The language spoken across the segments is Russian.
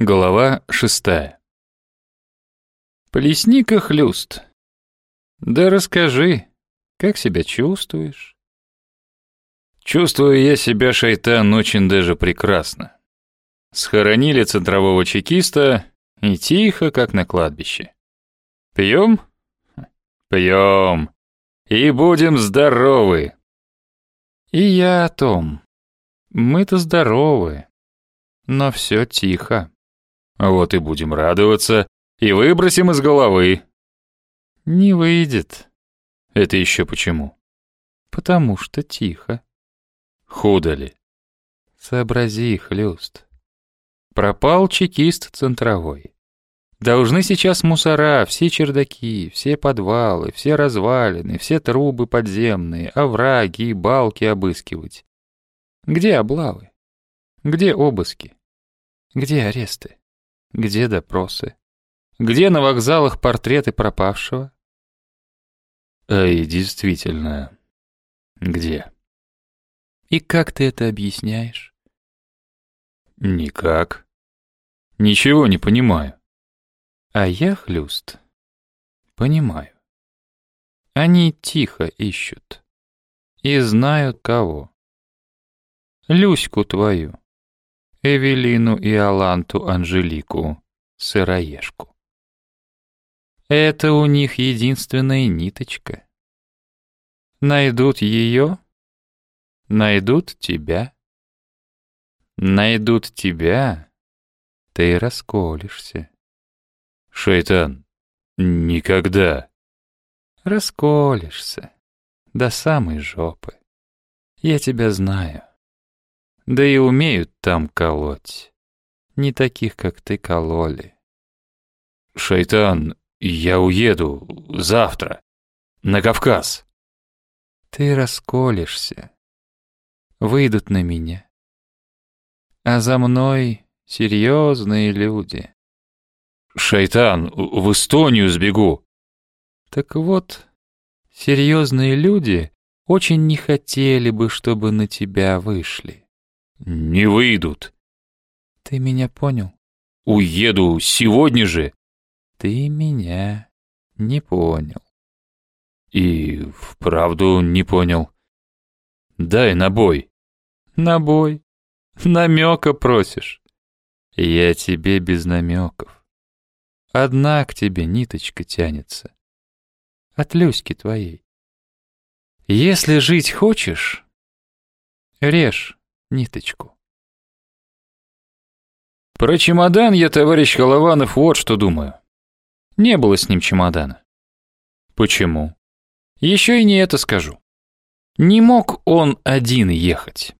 Глава шестая. Плесни-ка хлюст. Да расскажи, как себя чувствуешь? Чувствую я себя, шайтан, очень даже прекрасно. Схоронили центрового чекиста, и тихо, как на кладбище. Пьем? Пьем. И будем здоровы. И я о том. Мы-то здоровы, но все тихо. Вот и будем радоваться, и выбросим из головы. Не выйдет. Это еще почему? Потому что тихо. Худо ли? Сообрази, хлюст. Пропал чекист центровой. Должны сейчас мусора, все чердаки, все подвалы, все развалины, все трубы подземные, овраги и балки обыскивать. Где облавы? Где обыски? Где аресты? Где допросы? Где на вокзалах портреты пропавшего? Эй, действительно, где? И как ты это объясняешь? Никак. Ничего не понимаю. А я, Хлюст, понимаю. Они тихо ищут. И знают кого. Люську твою. Эвелину и Аланту Анжелику, сыроежку. Это у них единственная ниточка. Найдут ее, найдут тебя. Найдут тебя, ты расколешься. Шайтан, никогда. Расколешься до самой жопы. Я тебя знаю. Да и умеют там колоть. Не таких, как ты, кололи. Шайтан, я уеду завтра. На Кавказ. Ты расколешься. Выйдут на меня. А за мной серьезные люди. Шайтан, в Эстонию сбегу. Так вот, серьезные люди очень не хотели бы, чтобы на тебя вышли. «Не выйдут». «Ты меня понял?» «Уеду сегодня же». «Ты меня не понял». «И вправду не понял». «Дай набой». «Набой? Намека просишь?» «Я тебе без намеков. Одна к тебе ниточка тянется. От Люськи твоей. Если жить хочешь, режь ниточку. Про чемодан я, товарищ Голованов, вот что думаю. Не было с ним чемодана. Почему? Еще и не это скажу. Не мог он один ехать.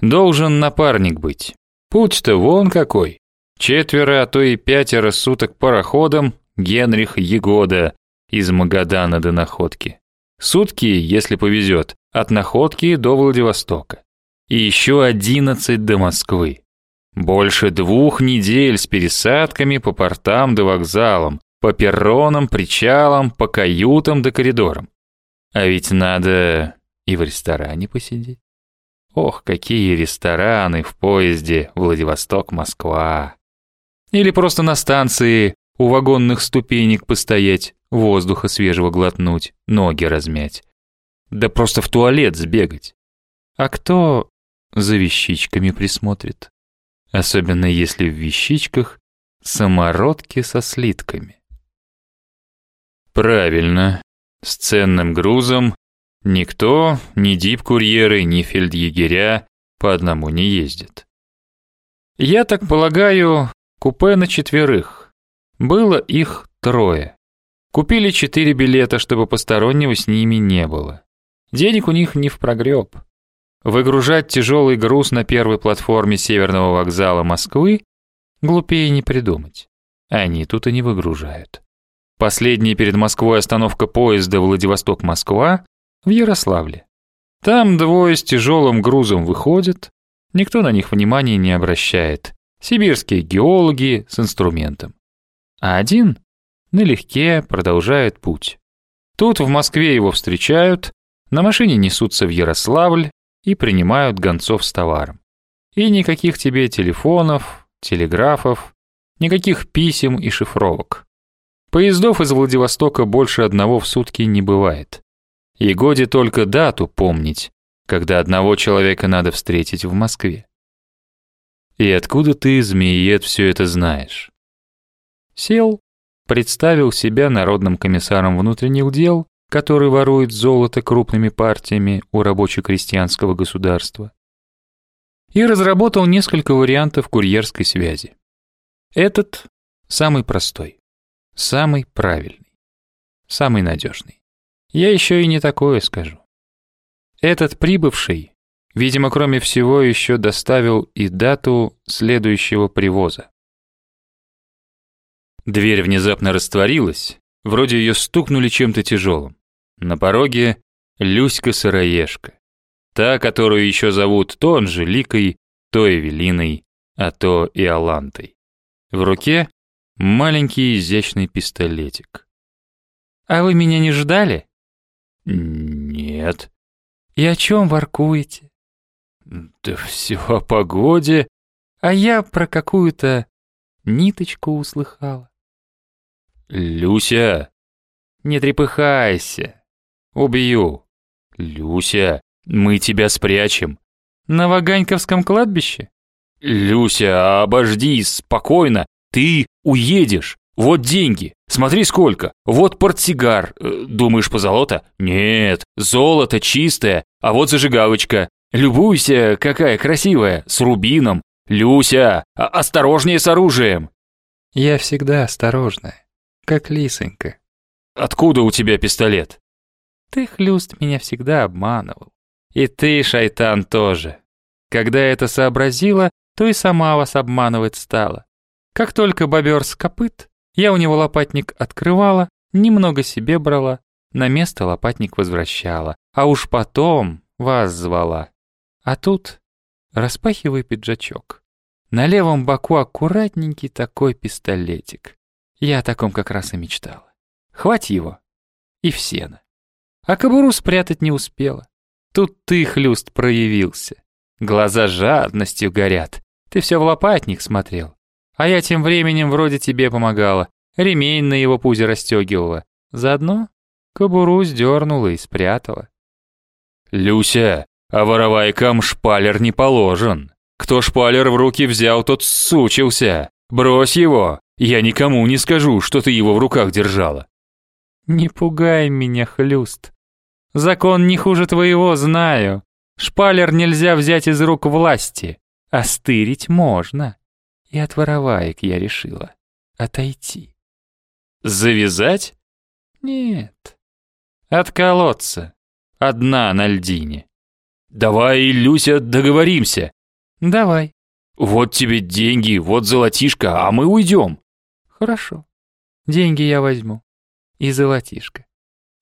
Должен напарник быть. Путь-то вон какой. Четверо, а то и пятеро суток пароходом Генрих Егода из Магадана до Находки. Сутки, если повезет, от Находки до Владивостока и еще одиннадцать до Москвы. Больше двух недель с пересадками по портам до вокзалам, по перронам, причалам, по каютам до коридорам. А ведь надо и в ресторане посидеть. Ох, какие рестораны в поезде Владивосток-Москва. Или просто на станции у вагонных ступенек постоять, воздуха свежего глотнуть, ноги размять. Да просто в туалет сбегать. А кто за вещичками присмотрит. Особенно если в вещичках самородки со слитками. Правильно, с ценным грузом никто, ни дип-курьеры, ни фельдъегеря по одному не ездит. Я так полагаю, купе на четверых. Было их трое. Купили четыре билета, чтобы постороннего с ними не было. Денег у них не в прогреб. Выгружать тяжелый груз на первой платформе Северного вокзала Москвы глупее не придумать. Они тут и не выгружают. Последняя перед Москвой остановка поезда Владивосток-Москва в Ярославле. Там двое с тяжелым грузом выходят, никто на них внимания не обращает. Сибирские геологи с инструментом. А один налегке продолжает путь. Тут в Москве его встречают, на машине несутся в Ярославль, и принимают гонцов с товаром. И никаких тебе телефонов, телеграфов, Никаких писем и шифровок. Поездов из Владивостока больше одного в сутки не бывает. И годи только дату помнить, когда одного человека надо встретить в Москве. И откуда ты, змеиед, все это знаешь? Сел, представил себя народным комиссаром внутренних дел, который ворует золото крупными партиями у рабоче-крестьянского государства, и разработал несколько вариантов курьерской связи. Этот самый простой, самый правильный, самый надежный. Я еще и не такое скажу. Этот прибывший, видимо, кроме всего, еще доставил и дату следующего привоза. Дверь внезапно растворилась, вроде ее стукнули чем-то тяжелым. На пороге Люська-сыроежка. Та, которую еще зовут то Анжеликой, то Эвелиной, а то и Алантой. В руке маленький изящный пистолетик. «А вы меня не ждали?» «Нет». «И о чем воркуете?» «Да все о погоде». «А я про какую-то ниточку услыхала». «Люся!» «Не трепыхайся. Убью». «Люся, мы тебя спрячем». «На Ваганьковском кладбище?» «Люся, обожди, спокойно. Ты уедешь. Вот деньги. Смотри сколько. Вот портсигар. Э, думаешь, позолота? Нет, золото чистое. А вот зажигалочка. Любуйся, какая красивая, с рубином. Люся, осторожнее с оружием. Я всегда осторожная как лисонька. Откуда у тебя пистолет? Ты, хлюст, меня всегда обманывал. И ты, шайтан, тоже. Когда это сообразила, то и сама вас обманывать стала. Как только бобер скопыт, я у него лопатник открывала, немного себе брала, на место лопатник возвращала, а уж потом вас звала. А тут распахивай пиджачок. На левом боку аккуратненький такой пистолетик. Я о таком как раз и мечтала. Хвать его. И в сено. А кобуру спрятать не успела. Тут ты, хлюст, проявился. Глаза жадностью горят. Ты все в лопатник смотрел. А я тем временем вроде тебе помогала. Ремень на его пузе расстегивала. Заодно кобуру сдернула и спрятала. «Люся, а воровайкам шпалер не положен. Кто шпалер в руки взял, тот сучился. Брось его, я никому не скажу, что ты его в руках держала». «Не пугай меня, хлюст. Закон не хуже твоего, знаю. Шпалер нельзя взять из рук власти, а стырить можно. И от вороваек я решила отойти». «Завязать?» «Нет. Отколоться. Одна на льдине». «Давай, Люся, договоримся». «Давай». «Вот тебе деньги, вот золотишко, а мы уйдем». Хорошо. Деньги я возьму. И золотишко.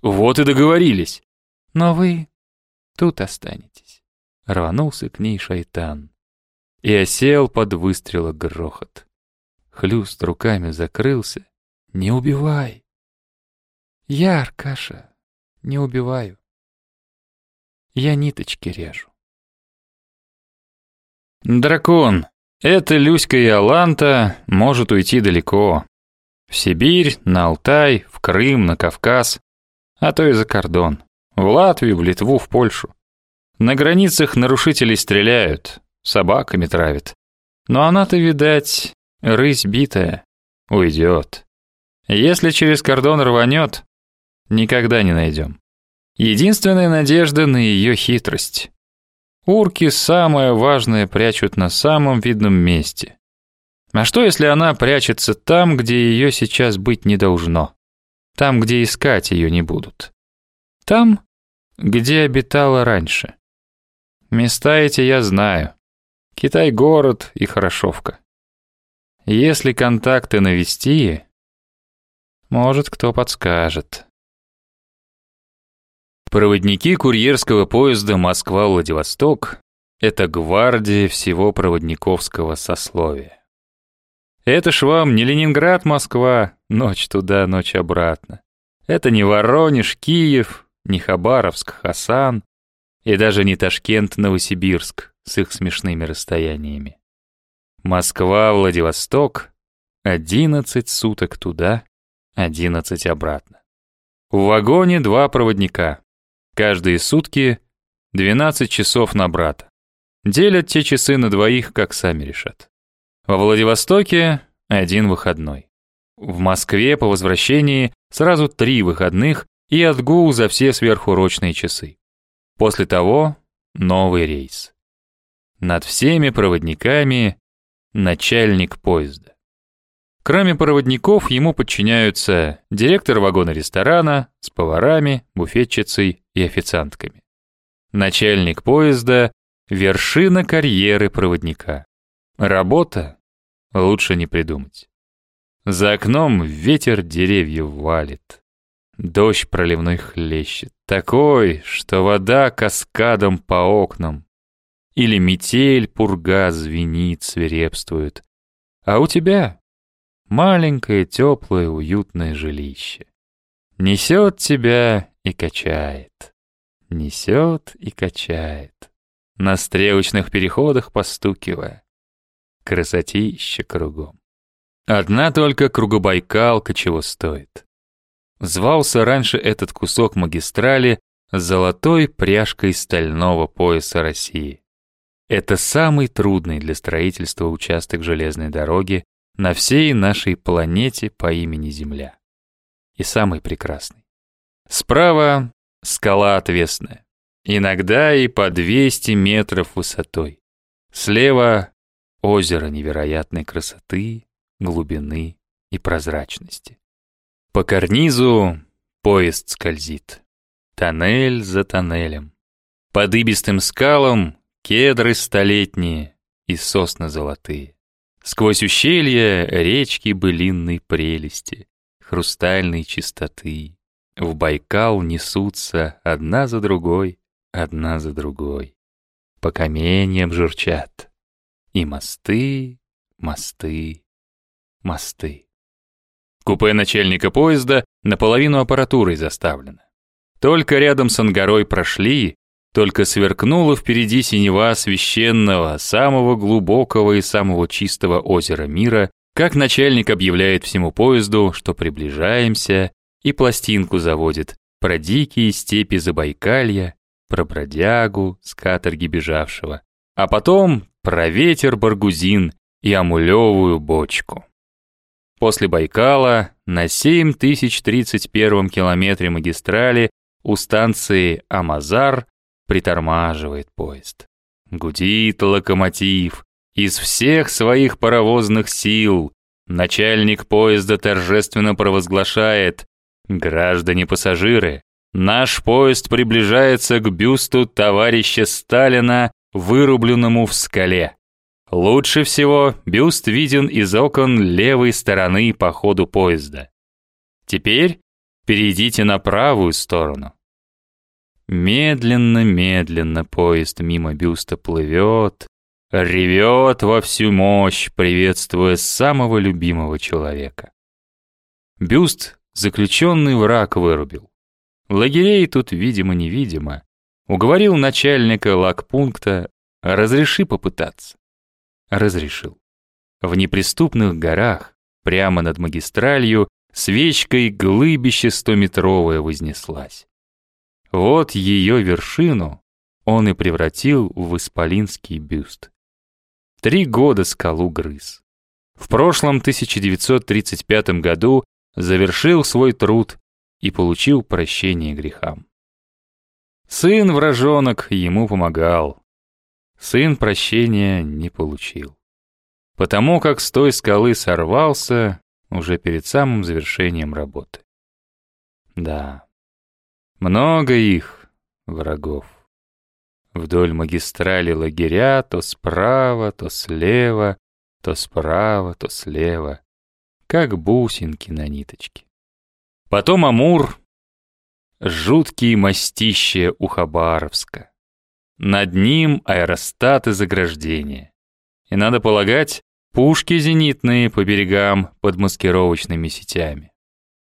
Вот и договорились. Но вы тут останетесь. Рванулся к ней шайтан. И осел под выстрела грохот. Хлюст руками закрылся. Не убивай. Я, Аркаша, не убиваю. Я ниточки режу. Дракон, эта Люська и Аланта может уйти далеко. В Сибирь, на Алтай, в Крым, на Кавказ, а то и за кордон. В Латвию, в Литву, в Польшу. На границах нарушителей стреляют, собаками травят. Но она-то, видать, рысь битая, уйдет. Если через кордон рванет, никогда не найдем. Единственная надежда на ее хитрость. Урки самое важное прячут на самом видном месте. А что, если она прячется там, где ее сейчас быть не должно? Там, где искать ее не будут. Там, где обитала раньше. Места эти я знаю. Китай-город и Хорошовка. Если контакты навести, может, кто подскажет. Проводники курьерского поезда Москва-Владивосток — это гвардия всего проводниковского сословия. Это ж вам не Ленинград-Москва, ночь туда, ночь обратно. Это не Воронеж, Киев, не Хабаровск, Хасан и даже не Ташкент, Новосибирск с их смешными расстояниями. Москва-Владивосток 11 суток туда, 11 обратно. В вагоне два проводника. Каждые сутки 12 часов на брата. Делят те часы на двоих, как сами решат. Во Владивостоке один выходной. В Москве по возвращении сразу три выходных и отгул за все сверхурочные часы. После того новый рейс. Над всеми проводниками начальник поезда. Кроме проводников, ему подчиняются директор вагона ресторана с поварами, буфетчицей и официантками. Начальник поезда — вершина карьеры проводника. Работа лучше не придумать. За окном ветер деревьев валит. Дождь проливной хлещет, такой, что вода каскадом по окнам. Или метель, пурга звенит, свирепствует. А у тебя маленькое, теплое, уютное жилище. Несет тебя и качает. Несет и качает. На стрелочных переходах постукивая. Красотища кругом. Одна только кругобайкалка чего стоит. Звался раньше этот кусок магистрали золотой пряжкой стального пояса России. Это самый трудный для строительства участок железной дороги на всей нашей планете по имени Земля. И самый прекрасный. Справа скала отвесная, иногда и по 200 метров высотой. Слева озеро невероятной красоты, глубины и прозрачности. По карнизу поезд скользит. Тоннель за тоннелем. По дыбистым скалам кедры столетние и сосны золотые. Сквозь ущелья речки былинной прелести, хрустальной чистоты. В Байкал несутся одна за другой, одна за другой. По каменьям журчат. И мосты, мосты, мосты. Купе начальника поезда наполовину аппаратурой заставлено. Только рядом с ангарой прошли, только сверкнуло впереди синева священного, самого глубокого и самого чистого озера мира, как начальник объявляет всему поезду, что приближаемся, и пластинку заводит про дикие степи Забайкалья, про бродягу с каторги бежавшего, а потом про ветер Баргузин и амулевую бочку. После Байкала на 7031 километре магистрали у станции Амазар притормаживает поезд. Гудит локомотив. Из всех своих паровозных сил начальник поезда торжественно провозглашает «Граждане-пассажиры, наш поезд приближается к бюсту товарища Сталина, вырубленному в скале. Лучше всего бюст виден из окон левой стороны по ходу поезда. Теперь перейдите на правую сторону. Медленно-медленно поезд мимо бюста плывет, ревет во всю мощь, приветствуя самого любимого человека. Бюст заключенный враг вырубил. Лагерей тут видимо-невидимо. Уговорил начальника лагпункта, разреши попытаться разрешил. В неприступных горах, прямо над магистралью, свечкой глыбище стометровое вознеслась. Вот ее вершину он и превратил в исполинский бюст. Три года скалу грыз. В прошлом 1935 году завершил свой труд и получил прощение грехам. Сын вражонок ему помогал, сын прощения не получил. Потому как с той скалы сорвался уже перед самым завершением работы. Да, много их, врагов. Вдоль магистрали лагеря то справа, то слева, то справа, то слева, как бусинки на ниточке. Потом Амур, жуткие мастище у Хабаровска. Над ним аэростаты заграждения. И надо полагать, пушки зенитные по берегам под маскировочными сетями.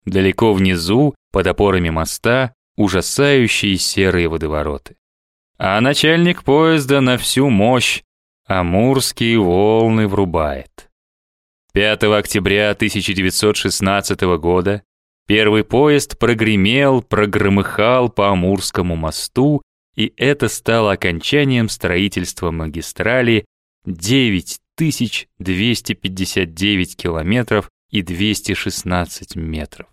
Далеко внизу, под опорами моста, ужасающие серые водовороты. А начальник поезда на всю мощь амурские волны врубает. 5 октября 1916 года первый поезд прогремел, прогромыхал по Амурскому мосту, и это стало окончанием строительства магистрали 9259 километров и 216 метров.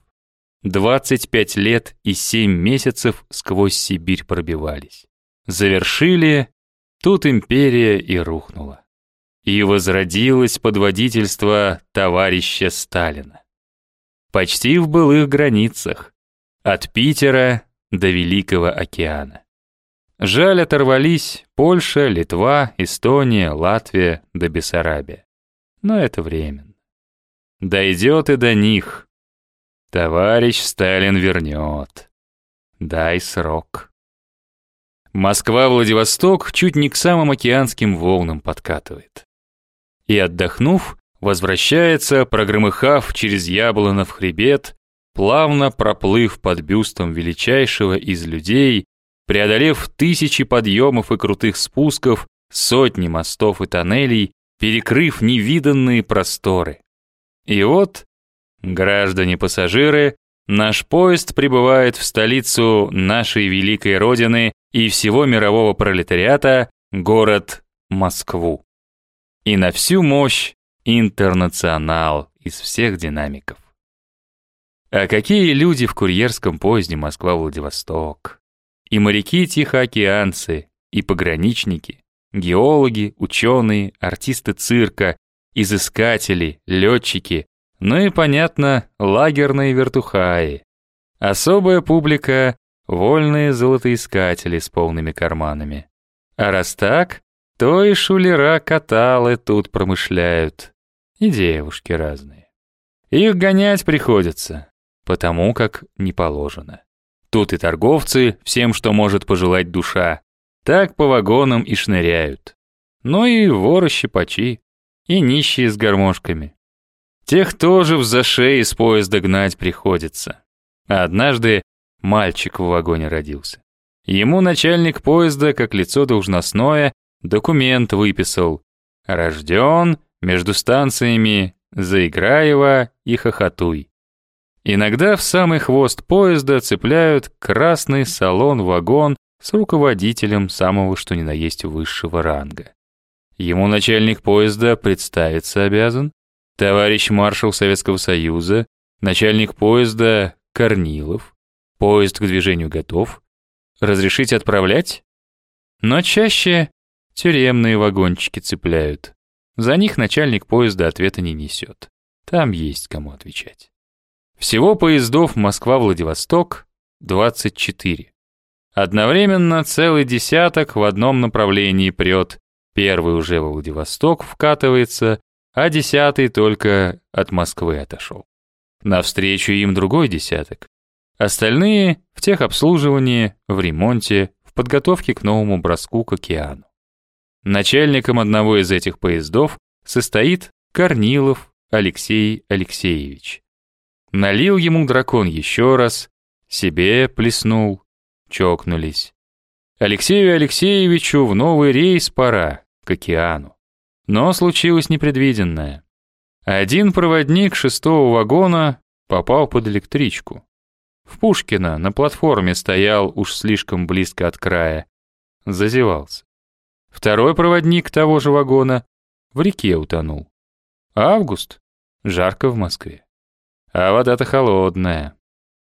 25 лет и 7 месяцев сквозь Сибирь пробивались. Завершили, тут империя и рухнула. И возродилось под водительство товарища Сталина. Почти в былых границах, от Питера до Великого океана. Жаль, оторвались Польша, Литва, Эстония, Латвия да Бессарабия. Но это временно. Дойдет и до них. Товарищ Сталин вернет. Дай срок. Москва-Владивосток чуть не к самым океанским волнам подкатывает. И отдохнув, возвращается, прогромыхав через Яблонов хребет, плавно проплыв под бюстом величайшего из людей, преодолев тысячи подъемов и крутых спусков, сотни мостов и тоннелей, перекрыв невиданные просторы. И вот, граждане-пассажиры, наш поезд прибывает в столицу нашей великой родины и всего мирового пролетариата, город Москву. И на всю мощь интернационал из всех динамиков. А какие люди в курьерском поезде Москва-Владивосток? И моряки-тихоокеанцы, и пограничники, геологи, ученые, артисты цирка, изыскатели, летчики, ну и, понятно, лагерные вертухаи. Особая публика — вольные золотоискатели с полными карманами. А раз так, то и шулера-каталы тут промышляют. И девушки разные. Их гонять приходится, потому как не положено. Тут и торговцы, всем, что может пожелать душа, так по вагонам и шныряют. Ну и воры-щипачи, и нищие с гармошками. Тех тоже в зашей из поезда гнать приходится. А однажды мальчик в вагоне родился. Ему начальник поезда, как лицо должностное, документ выписал. Рожден между станциями Заиграева и Хохотуй. Иногда в самый хвост поезда цепляют красный салон-вагон с руководителем самого что ни на есть высшего ранга. Ему начальник поезда представиться обязан, товарищ маршал Советского Союза, начальник поезда Корнилов, поезд к движению готов, разрешить отправлять? Но чаще тюремные вагончики цепляют. За них начальник поезда ответа не несет. Там есть кому отвечать. Всего поездов Москва-Владивосток 24. Одновременно целый десяток в одном направлении прет. Первый уже во Владивосток вкатывается, а десятый только от Москвы отошел. Навстречу им другой десяток. Остальные в техобслуживании, в ремонте, в подготовке к новому броску к океану. Начальником одного из этих поездов состоит Корнилов Алексей Алексеевич. Налил ему дракон еще раз, себе плеснул, чокнулись. Алексею Алексеевичу в новый рейс пора, к океану. Но случилось непредвиденное. Один проводник шестого вагона попал под электричку. В Пушкино на платформе стоял уж слишком близко от края. Зазевался. Второй проводник того же вагона в реке утонул. Август. Жарко в Москве. А вода-то холодная.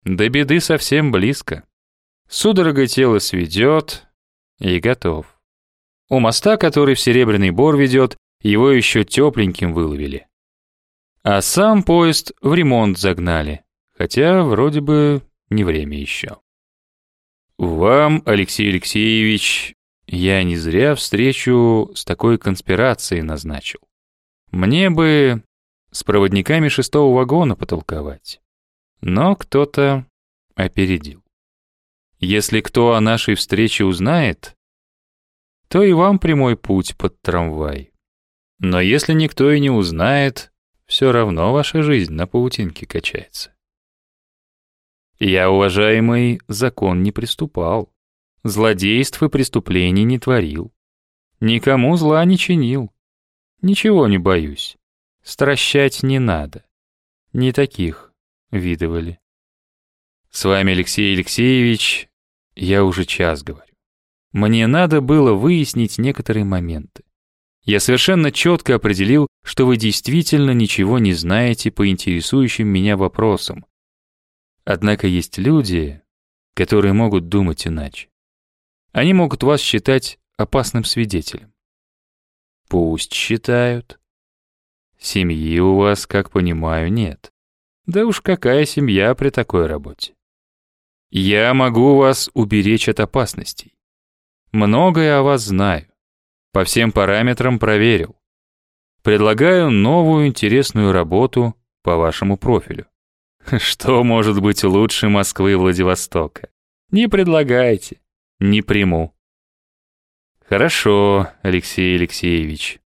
До беды совсем близко. Судорога тело сведет и готов. У моста, который в Серебряный Бор ведет, его еще тепленьким выловили. А сам поезд в ремонт загнали, хотя вроде бы не время еще. Вам, Алексей Алексеевич, я не зря встречу с такой конспирацией назначил. Мне бы с проводниками шестого вагона потолковать. Но кто-то опередил. Если кто о нашей встрече узнает, то и вам прямой путь под трамвай. Но если никто и не узнает, все равно ваша жизнь на паутинке качается. Я, уважаемый, закон не приступал, злодейств и преступлений не творил, никому зла не чинил, ничего не боюсь. Стращать не надо. Не таких видывали. С вами, Алексей Алексеевич, я уже час говорю. Мне надо было выяснить некоторые моменты. Я совершенно четко определил, что вы действительно ничего не знаете по интересующим меня вопросам. Однако есть люди, которые могут думать иначе. Они могут вас считать опасным свидетелем. Пусть считают. Семьи у вас, как понимаю, нет. Да уж какая семья при такой работе. Я могу вас уберечь от опасностей. Многое о вас знаю. По всем параметрам проверил. Предлагаю новую интересную работу по вашему профилю. Что может быть лучше Москвы и Владивостока? Не предлагайте, не приму. Хорошо, Алексей Алексеевич.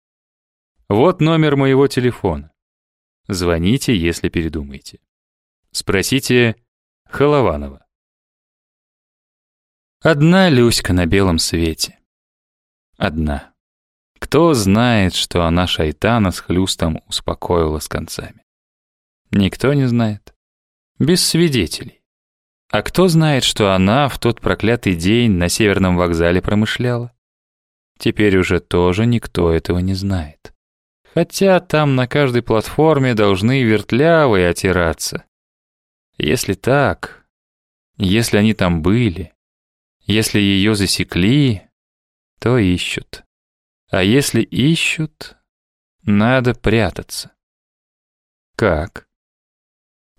Вот номер моего телефона. Звоните, если передумаете. Спросите Холованова. Одна Люська на белом свете. Одна. Кто знает, что она шайтана с хлюстом успокоила с концами? Никто не знает. Без свидетелей. А кто знает, что она в тот проклятый день на северном вокзале промышляла? Теперь уже тоже никто этого не знает. Хотя там на каждой платформе должны вертлявые отираться. Если так, если они там были, если ее засекли, то ищут. А если ищут, надо прятаться. Как?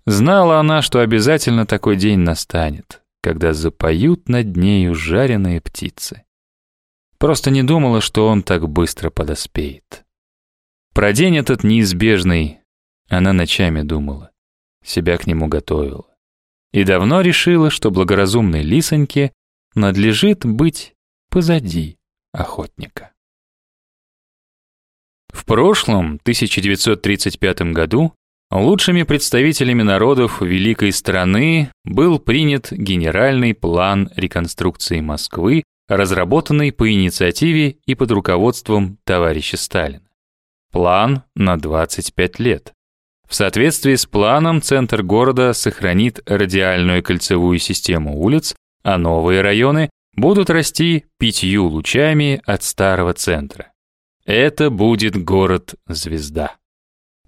Знала она, что обязательно такой день настанет, когда запоют над нею жареные птицы. Просто не думала, что он так быстро подоспеет. Про день этот неизбежный она ночами думала, себя к нему готовила. И давно решила, что благоразумной лисоньке надлежит быть позади охотника. Прошлом, 1935 году, лучшими представителями народов великой страны был принят генеральный план реконструкции Москвы, разработанный по инициативе и под руководством товарища Сталина. План на 25 лет. В соответствии с планом центр города сохранит радиальную кольцевую систему улиц, а новые районы будут расти пятью лучами от старого центра. Это будет город-звезда.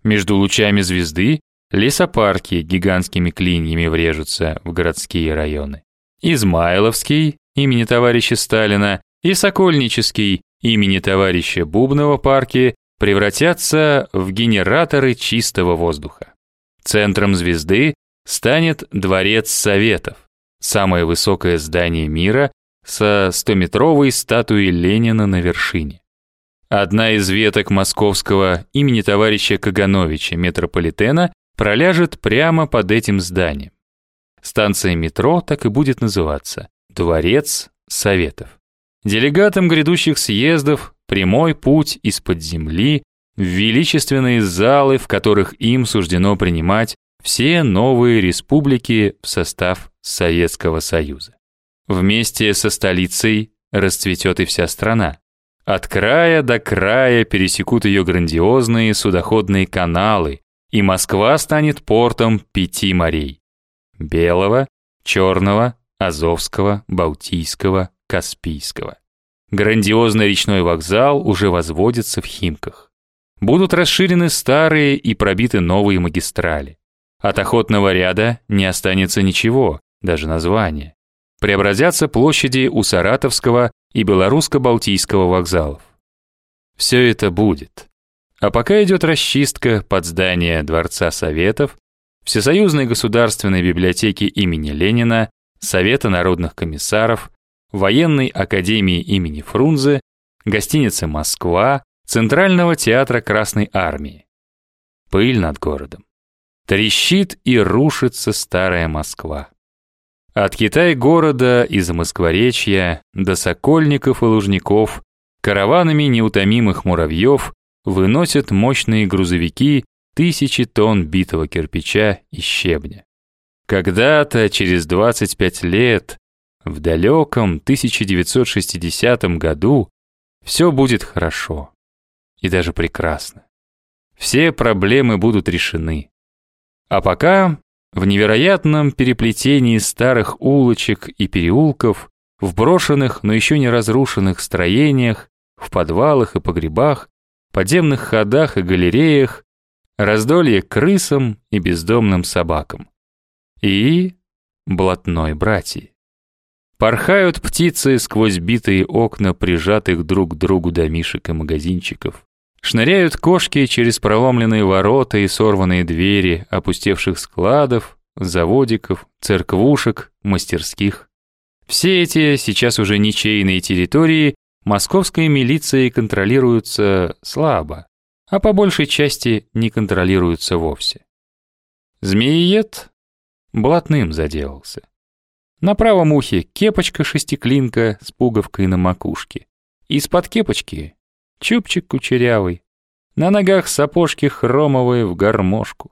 Между лучами звезды лесопарки гигантскими клиньями врежутся в городские районы. Измайловский имени товарища Сталина и Сокольнический имени товарища Бубнова парки превратятся в генераторы чистого воздуха. Центром звезды станет Дворец Советов, самое высокое здание мира со 100-метровой статуей Ленина на вершине. Одна из веток московского имени товарища Кагановича метрополитена проляжет прямо под этим зданием. Станция метро так и будет называться Дворец Советов. Делегатам грядущих съездов прямой путь из-под земли в величественные залы, в которых им суждено принимать все новые республики в состав Советского Союза. Вместе со столицей расцветет и вся страна. От края до края пересекут ее грандиозные судоходные каналы, и Москва станет портом пяти морей – Белого, Черного, Азовского, Балтийского, Каспийского. Грандиозный речной вокзал уже возводится в Химках. Будут расширены старые и пробиты новые магистрали. От охотного ряда не останется ничего, даже названия. Преобразятся площади у Саратовского и Белорусско-Балтийского вокзалов. Все это будет. А пока идет расчистка под здание Дворца Советов, Всесоюзной государственной библиотеки имени Ленина, Совета народных комиссаров, Военной академии имени Фрунзе, гостиницы «Москва», Центрального театра Красной армии. Пыль над городом. Трещит и рушится старая Москва. От Китай-города и Замоскворечья до Сокольников и Лужников караванами неутомимых муравьев выносят мощные грузовики тысячи тонн битого кирпича и щебня. Когда-то, через 25 лет, в далеком 1960 году, все будет хорошо и даже прекрасно. все проблемы будут решены. А пока в невероятном переплетении старых улочек и переулков, в брошенных, но еще не разрушенных строениях, в подвалах и погребах, подземных ходах и галереях, раздолье крысам и бездомным собакам. И блатной братьи. Порхают птицы сквозь битые окна прижатых друг к другу домишек и магазинчиков. Шныряют кошки через проломленные ворота и сорванные двери опустевших складов, заводиков, церквушек, мастерских. Все эти сейчас уже ничейные территории московской милицией контролируются слабо, а по большей части не контролируются вовсе. Змеиед блатным заделался. На правом ухе кепочка-шестиклинка с пуговкой на макушке. Из-под кепочки чубчик кучерявый. На ногах сапожки хромовые в гармошку.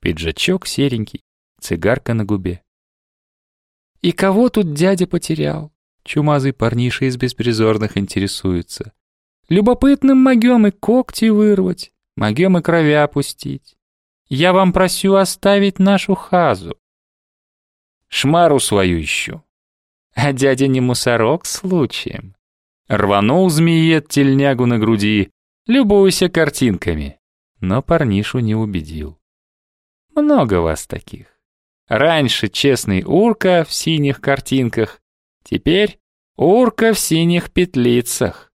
Пиджачок серенький, цигарка на губе. «И кого тут дядя потерял?» Чумазый парниша из беспризорных интересуется. «Любопытным могем и когти вырвать, могем и кровя пустить. Я вам просю оставить нашу хазу. Шмару свою ищу. А дядя не мусорок случаем. Рванул змеет тельнягу на груди, любуйся картинками. Но парнишу не убедил. Много вас таких. Раньше честный урка в синих картинках, теперь урка в синих петлицах.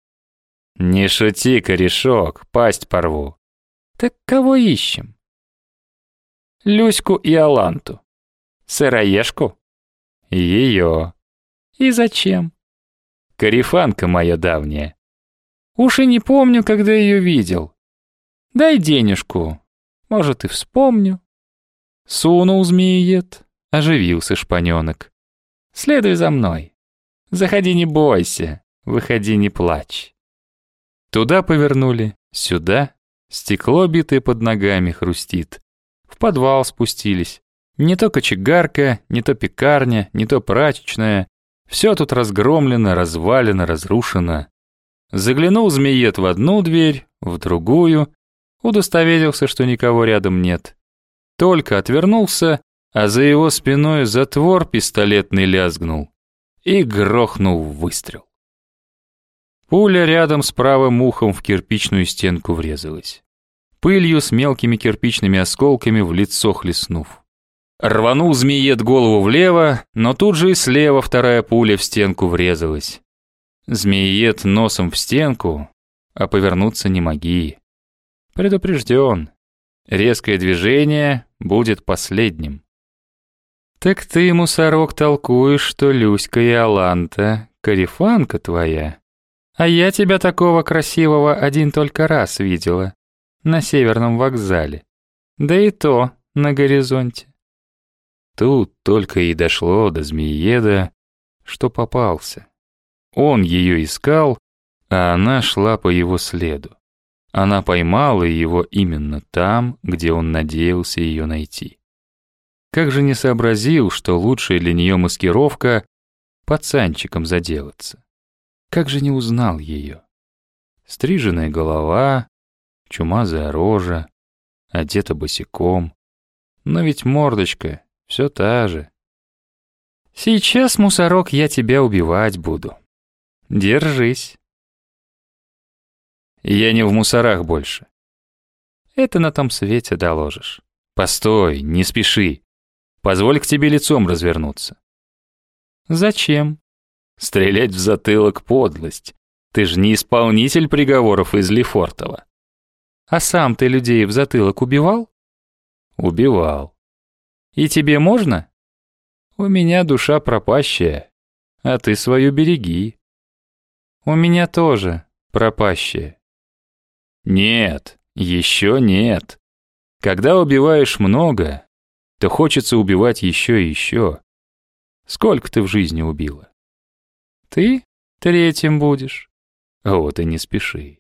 Не шути, корешок, пасть порву. Так кого ищем? Люську и Аланту. Сыроежку? Ее. И зачем? Карифанка моя давняя. Уж и не помню, когда ее видел. Дай денежку, может, и вспомню. Сунул змеиед, оживился шпаненок. Следуй за мной. Заходи, не бойся, выходи, не плачь. Туда повернули, сюда. Стекло, битое под ногами, хрустит. В подвал спустились. Не то кочегарка, не то пекарня, не то прачечная. Все тут разгромлено, развалено, разрушено. Заглянул змеет в одну дверь, в другую, удостоверился, что никого рядом нет. Только отвернулся, а за его спиной затвор пистолетный лязгнул и грохнул выстрел. Пуля рядом с правым ухом в кирпичную стенку врезалась. Пылью с мелкими кирпичными осколками в лицо хлестнув. Рванул змеед голову влево, но тут же и слева вторая пуля в стенку врезалась. Змеед носом в стенку, а повернуться не моги. Предупрежден. Резкое движение будет последним. Так ты, мусорок, толкуешь, что Люська и Аланта — карифанка твоя. А я тебя такого красивого один только раз видела. На северном вокзале. Да и то на горизонте. Тут только и дошло до змеееда, что попался. Он ее искал, а она шла по его следу. Она поймала его именно там, где он надеялся ее найти. Как же не сообразил, что лучшая для нее маскировка — пацанчиком заделаться. Как же не узнал ее. Стриженная голова, чумазая рожа, одета босиком. Но ведь мордочка все та же. Сейчас, мусорок, я тебя убивать буду. Держись. Я не в мусорах больше. Это на том свете доложишь. Постой, не спеши. Позволь к тебе лицом развернуться. Зачем? Стрелять в затылок подлость. Ты ж не исполнитель приговоров из Лефортова. А сам ты людей в затылок убивал? Убивал. И тебе можно? У меня душа пропащая, а ты свою береги. У меня тоже пропащая. Нет, еще нет. Когда убиваешь много, то хочется убивать еще и еще. Сколько ты в жизни убила? Ты третьим будешь. Вот и не спеши.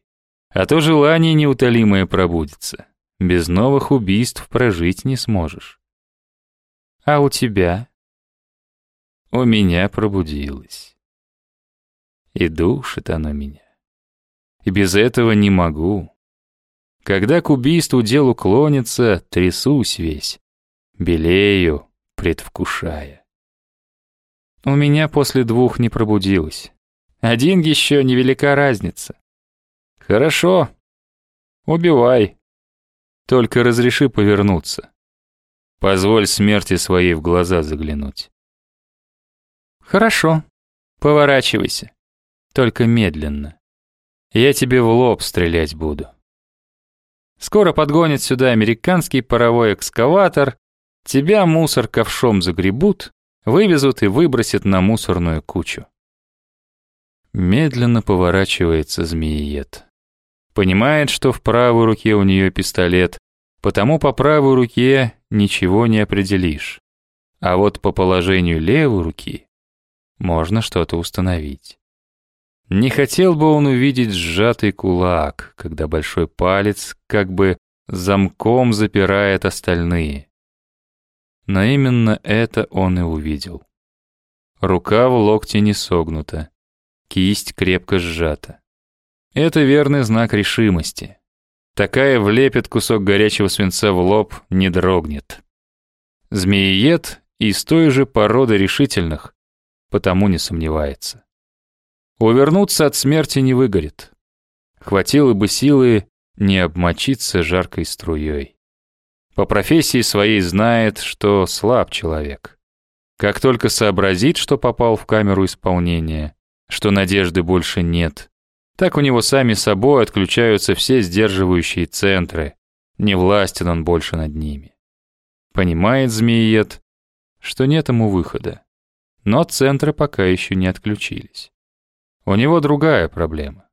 А то желание неутолимое пробудется. Без новых убийств прожить не сможешь. А у тебя? У меня пробудилось. И душит оно меня. И без этого не могу. Когда к убийству делу клонится, трясусь весь. Белею, предвкушая. У меня после двух не пробудилось. Один еще невелика разница. Хорошо. Убивай. Только разреши повернуться. Позволь смерти своей в глаза заглянуть. Хорошо. Поворачивайся. Только медленно. Я тебе в лоб стрелять буду. Скоро подгонит сюда американский паровой экскаватор, тебя мусор ковшом загребут, вывезут и выбросят на мусорную кучу. Медленно поворачивается змеиед. Понимает, что в правой руке у нее пистолет, потому по правой руке ничего не определишь. А вот по положению левой руки можно что-то установить. Не хотел бы он увидеть сжатый кулак, когда большой палец как бы замком запирает остальные. Но именно это он и увидел. Рука в локте не согнута, кисть крепко сжата. Это верный знак решимости. Такая влепит кусок горячего свинца в лоб, не дрогнет. Змеиед из той же породы решительных, потому не сомневается. Увернуться от смерти не выгорит. Хватило бы силы не обмочиться жаркой струей. По профессии своей знает, что слаб человек. Как только сообразит, что попал в камеру исполнения, что надежды больше нет, так у него сами собой отключаются все сдерживающие центры, не властен он больше над ними. Понимает змеиед, что нет ему выхода, но центры пока еще не отключились. У него другая проблема.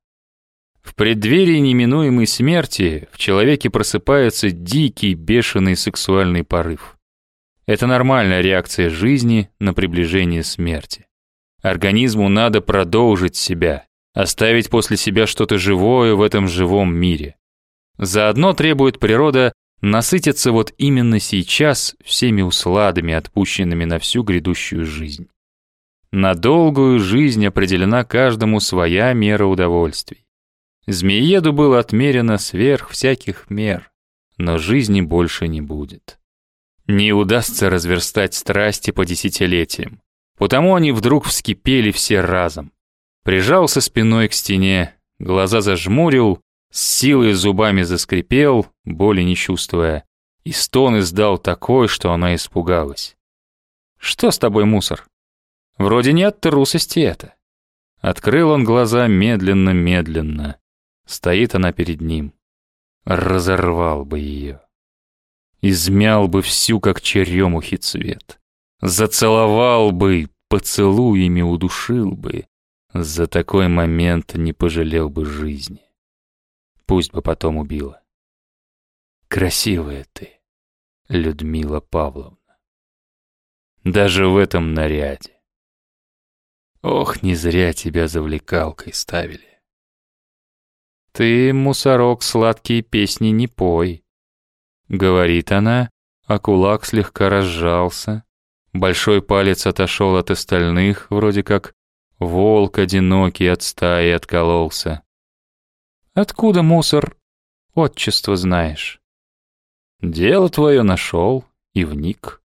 В преддверии неминуемой смерти в человеке просыпается дикий, бешеный сексуальный порыв. Это нормальная реакция жизни на приближение смерти. Организму надо продолжить себя, оставить после себя что-то живое в этом живом мире. Заодно требует природа насытиться вот именно сейчас всеми усладами, отпущенными на всю грядущую жизнь. На долгую жизнь определена каждому своя мера удовольствий. Змееду было отмерено сверх всяких мер, но жизни больше не будет. Не удастся разверстать страсти по десятилетиям, потому они вдруг вскипели все разом. Прижался спиной к стене, глаза зажмурил, с силой зубами заскрипел, боли не чувствуя, и стон издал такой, что она испугалась. «Что с тобой, мусор?» «Вроде нет трусости это». Открыл он глаза медленно-медленно. Стоит она перед ним. Разорвал бы ее. Измял бы всю, как черемухи цвет. Зацеловал бы, поцелуями удушил бы. За такой момент не пожалел бы жизни. Пусть бы потом убила. Красивая ты, Людмила Павловна. Даже в этом наряде. Ох, не зря тебя завлекалкой ставили. «Ты, мусорок, сладкие песни не пой», — говорит она, а кулак слегка разжался. Большой палец отошел от остальных, вроде как волк одинокий от стаи откололся. «Откуда, мусор, отчество знаешь?» «Дело твое нашел и вник».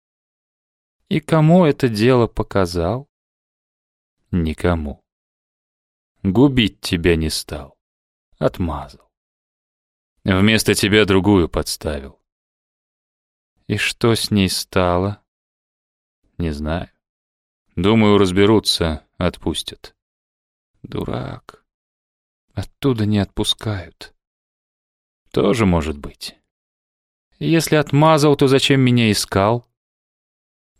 «И кому это дело показал?» «Никому. Губить тебя не стал. Отмазал. Вместо тебя другую подставил. И что с ней стало? Не знаю. Думаю, разберутся, отпустят. Дурак. Оттуда не отпускают. Тоже может быть. Если отмазал, то зачем меня искал?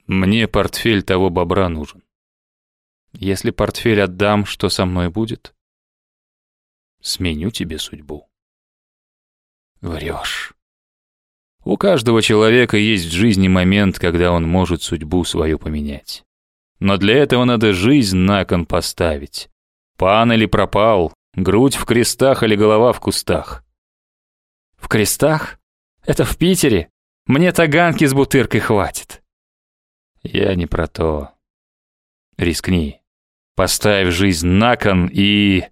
Мне портфель того бобра нужен. Если портфель отдам, что со мной будет? сменю тебе судьбу. Врешь. У каждого человека есть в жизни момент, когда он может судьбу свою поменять. Но для этого надо жизнь на кон поставить. Пан или пропал, грудь в крестах или голова в кустах. В крестах? Это в Питере? Мне таганки с бутыркой хватит. Я не про то. Рискни. Поставь жизнь на кон и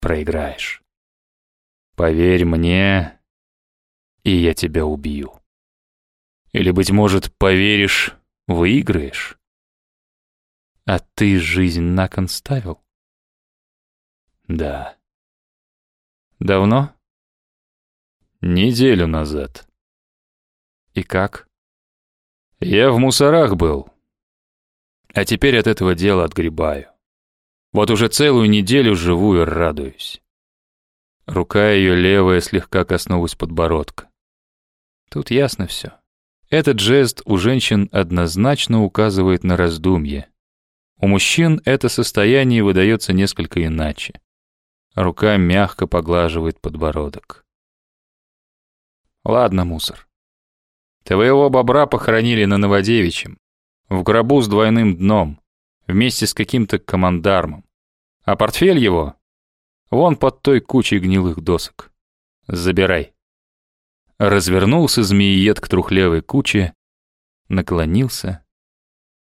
проиграешь. Поверь мне, и я тебя убью. Или, быть может, поверишь, выиграешь? А ты жизнь на кон ставил? Да. Давно? Неделю назад. И как? Я в мусорах был. А теперь от этого дела отгребаю. Вот уже целую неделю живу и радуюсь. Рука ее левая слегка коснулась подбородка. Тут ясно все. Этот жест у женщин однозначно указывает на раздумье. У мужчин это состояние выдается несколько иначе. Рука мягко поглаживает подбородок. Ладно, мусор. Твоего бобра похоронили на Новодевичьем, в гробу с двойным дном, вместе с каким-то командармом. А портфель его вон под той кучей гнилых досок. Забирай. Развернулся змеиед к трухлевой куче, наклонился.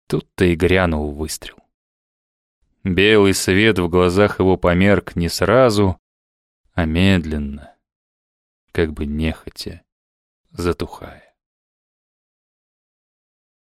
Тут-то и грянул выстрел. Белый свет в глазах его померк не сразу, а медленно, как бы нехотя, затухая.